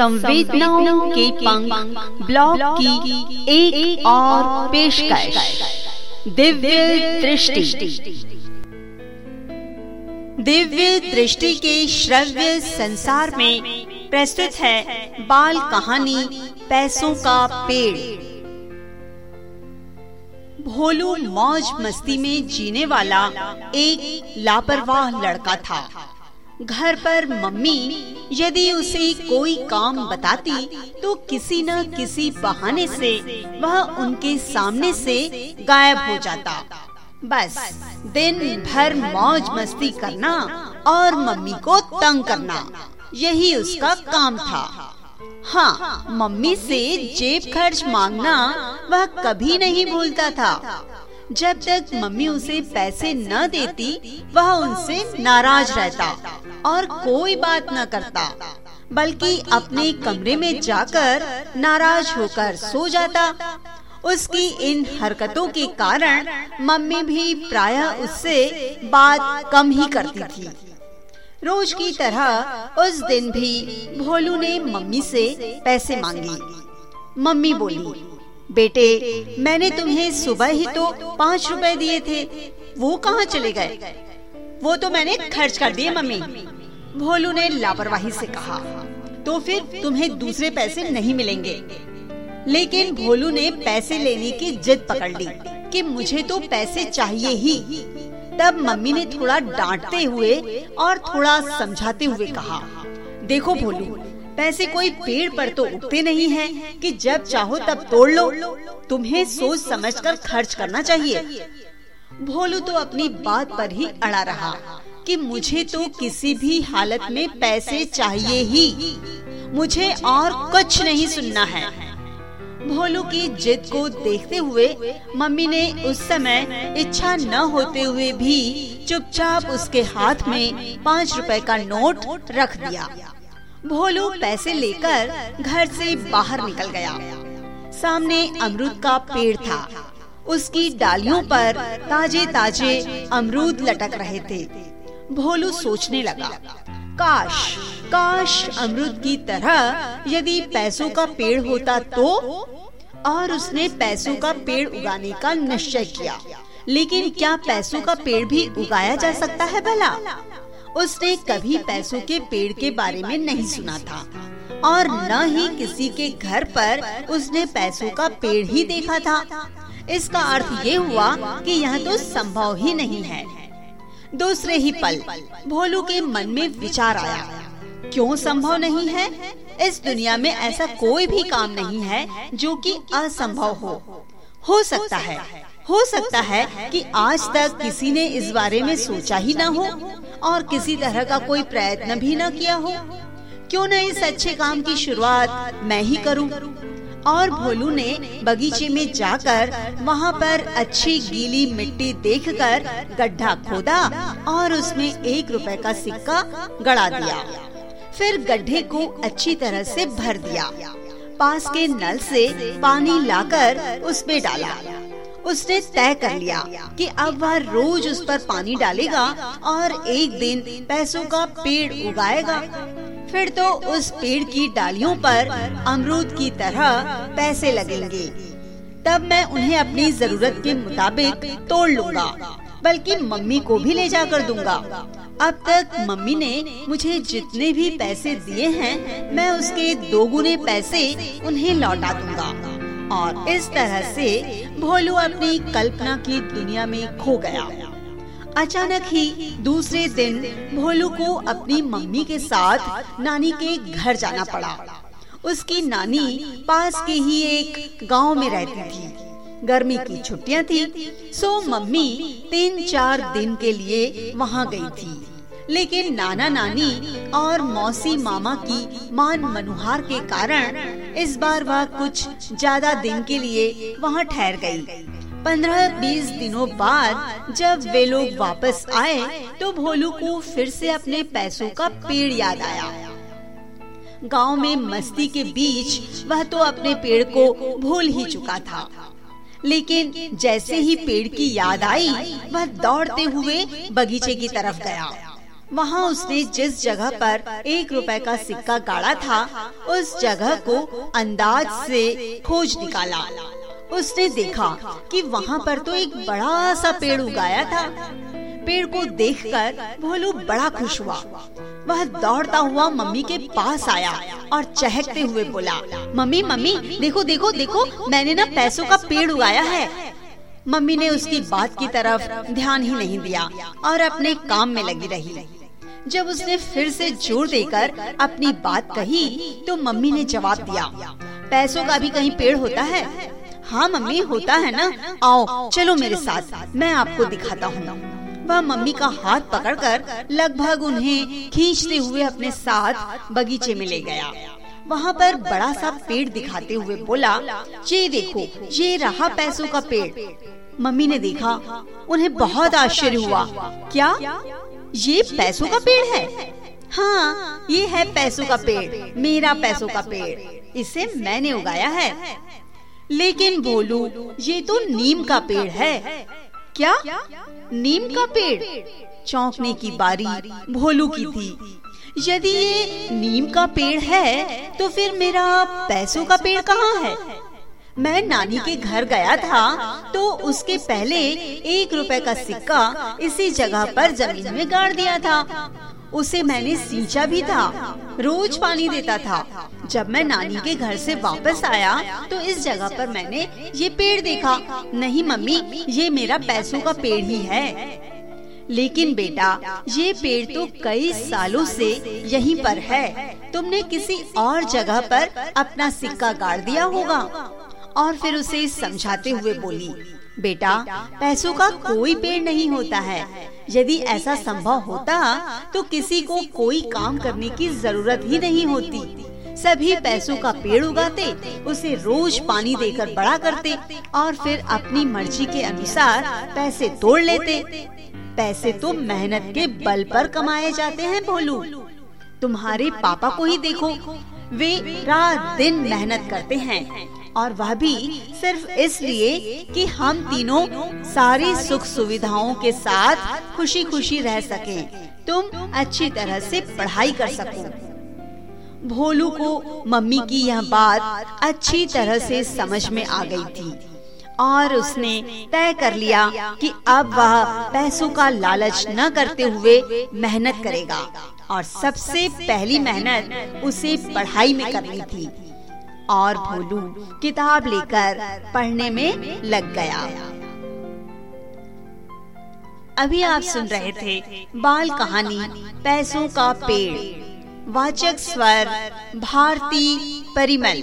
संवेदनाओं के पंख ब्लॉग की एक, एक और पेशकश। दिव्य दृष्टि। दिव्य दृष्टि के श्रव्य संसार में प्रस्तुत है बाल कहानी पैसों का पेड़। भोलू मौज मस्ती में जीने वाला एक लापरवाह लड़का था। घर पर मम्मी, यदि उसे कोई काम बताती तो किसी न किसी बहाने से वह उनके सामने से गायब हो जाता। बस दिन भर मौज मस्ती करना और मम्मी को तंग करना, यही उसका काम था। हाँ मम्मी से जेब खर्च मांगना वह कभी नहीं भूलता था। जब तक मम्मी उसे पैसे न देती, वह उनसे नाराज़ रहता और कोई बात न करता, बल्कि अपने कमरे में जाकर नाराज़ होकर सो जाता। उसकी इन हरकतों के कारण मम्मी भी प्रायः उससे बात कम ही करती थी। रोज की तरह उस दिन भी भोलू ने मम्मी से पैसे मांगी। मम्मी बोली बेटे मैंने तुम्हें सुबह ही तो पाँच रुपए दिए थे। वो कहाँ चले गए? वो तो मैंने खर्च कर दिए मम्मी। भोलू ने लापरवाही से कहा। तो फिर तुम्हें दूसरे पैसे नहीं मिलेंगे। लेकिन भोलू ने पैसे लेने की जिद पकड़ ली कि मुझे तो पैसे चाहिए ही। तब मम्मी ने थोड़ा डांटते हुए और थोड़ा समझाते हुए कहा देखो भोलू पैसे कोई पेड़ पर तो उगते नहीं हैं कि जब चाहो तब तोड़ लो। तुम्हें सोच समझकर खर्च करना चाहिए। भोलू तो अपनी बात पर ही अड़ा रहा कि मुझे तो किसी भी हालत में पैसे चाहिए ही। मुझे और कुछ नहीं सुनना है। भोलू की जिद को देखते हुए मम्मी ने उस समय इच्छा न होते हुए भी चुपचाप उसके हाथ में पाँच रुपए का नोट रख दिया। भोलू पैसे लेकर घर से बाहर निकल गया। सामने अमरूद का पेड़ था। उसकी डालियों पर ताजे ताजे अमरूद लटक रहे थे। भोलू सोचने लगा, काश काश अमरुद की तरह यदि पैसों का पेड़ होता तो? और उसने पैसों का पेड़ उगाने का निश्चय किया। लेकिन क्या पैसों का पेड़ भी उगाया जा सकता है भला? उसने कभी पैसों के पेड़ के बारे में नहीं सुना था। और न ही किसी के घर पर उसने पैसों का पेड़ ही देखा था। इसका अर्थ ये हुआ कि यह तो संभव ही नहीं है दूसरे ही पल भोलू के मन में विचार आया। क्यों संभव नहीं है? इस दुनिया में ऐसा कोई भी काम नहीं है जो कि असंभव हो। हो। सकता है हो। सकता है कि आज तक किसी ने इस बारे में सोचा ही न हो और किसी तरह का कोई प्रयत्न भी न किया हो। क्यों न इस अच्छे काम की शुरुआत मैं ही करूँ? और भोलू ने बगीचे में जाकर वहाँ पर अच्छी गीली मिट्टी देखकर गड्ढा खोदा और उसमें एक रुपए का सिक्का गड़ा दिया। फिर गड्ढे को अच्छी तरह से भर दिया। पास के नल से पानी लाकर उसमें डाला। उसने तय कर लिया कि अब वह रोज उस पर पानी डालेगा और एक दिन पैसों का पेड़ उगाएगा। फिर तो उस पेड़ की डालियों पर अमरूद की तरह पैसे लगेंगे। तब मैं उन्हें अपनी ज़रूरत के मुताबिक तोड़ लूँगा, बल्कि मम्मी को भी ले जाकर दूँगा। अब तक मम्मी ने मुझे जितने भी पैसे दिए हैं, मैं उसके दोगुने पैसे उन्हें लौटा दूँगा। और इस तरह से भोलू अपनी कल्पना की दुनिया में खो गया। अचानक ही दूसरे दिन भोलू को अपनी मम्मी के साथ नानी के घर जाना पड़ा। उसकी नानी पास के ही एक गाँव में रहती थी। गर्मी की छुट्टियाँ थी, सो मम्मी तीन चार दिन के लिए वहाँ गई थी। लेकिन नाना नानी और मौसी मामा की मान मनुहार के कारण इस बार वह कुछ ज़्यादा दिन के लिए वहाँ ठहर गई। पंद्रह बीस दिनों बाद जब वे लोग वापस आए तो भोलू को फिर से अपने पैसों का पेड़ याद आया। गाँव में मस्ती के बीच वह तो अपने पेड़ को भूल ही चुका था। लेकिन जैसे ही पेड़ की याद आई, वह दौड़ते हुए बगीचे की तरफ़ गया। वहाँ उसने जिस जगह पर एक रुपए का सिक्का गाड़ा था, उस जगह को अंदाज से खोज निकाला। उसने देखा कि वहाँ पर तो एक बड़ा सा पेड़ उगाया था। पेड़ को देखकर भोलू बड़ा खुश हुआ। वह दौड़ता हुआ मम्मी के पास आया और चहकते हुए बोला, मम्मी मम्मी, देखो देखो देखो, मैंने ना पैसों का पेड़ उगाया है। मम्मी ने उसकी बात की तरफ़ ध्यान ही नहीं दिया और अपने काम में लगी रही। जब उसने फिर से ज़ोर देकर अपनी बात कही तो मम्मी ने जवाब दिया, पैसों का भी कहीं पेड़ होता है? हाँ मम्मी, होता है ना। आओ, चलो मेरे साथ, मैं आपको दिखाता हूँ। वह मम्मी का हाथ पकड़कर लगभग उन्हें खींचते हुए अपने साथ बगीचे में ले गया। वहाँ पर बड़ा सा पेड़ दिखाते हुए बोला, ये देखो, ये रहा पैसों का पेड़। मम्मी ने देखा, उन्हें बहुत आश्चर्य हुआ। क्या? ये पैसों का पेड़ है। हाँ ये है पैसों का पेड़, मेरा पैसों का पेड़, इसे मैंने उगाया है। लेकिन बोलू, ये तो नीम का पेड़ है। क्या? नीम का पेड़? चौंकने की बारी भोलू की थी। यदि ये नीम का पेड़ है तो फिर मेरा पैसों का पेड़ कहाँ है? मैं नानी के घर गया था तो उसके पहले एक रुपए का सिक्का इसी जगह पर ज़मीन में गाड़ दिया था। उसे मैंने सींचा भी था, रोज पानी देता था। जब मैं नानी के घर से वापस आया तो इस जगह पर मैंने ये पेड़ देखा। नहीं मम्मी, ये मेरा पैसों का पेड़ ही है। लेकिन बेटा, ये पेड़ तो कई सालों से यहीं पर है। तुमने किसी और जगह पर अपना सिक्का गाड़ दिया होगा। और फिर उसे समझाते हुए बोली, बेटा, पैसों का कोई पेड़ नहीं होता है। यदि ऐसा संभव होता तो किसी को कोई काम करने की ज़रूरत ही नहीं होती। सभी पैसों का पेड़ उगाते, उसे रोज पानी देकर बड़ा करते और फिर अपनी मर्ज़ी के अनुसार पैसे तोड़ लेते। पैसे तो मेहनत के बल पर कमाए जाते हैं, भोलू। तुम्हारे पापा को ही देखो। वे रात दिन मेहनत करते हैं। और वह भी सिर्फ़ इसलिए कि हम तीनों सारी सुख सुविधाओं के साथ खुशी खुशी रह सके। तुम अच्छी तरह से पढ़ाई कर सको। भोलू को मम्मी की यह बात अच्छी तरह से समझ में आ गई थी और उसने तय कर लिया कि अब वह पैसों का लालच न करते हुए मेहनत करेगा और सबसे पहली मेहनत उसे पढ़ाई में करनी थी। और भोलू किताब लेकर पढ़ने में लग गया। अभी आप सुन रहे थे बाल कहानी पैसों का पेड़। वाचक स्वर भारती परिमल।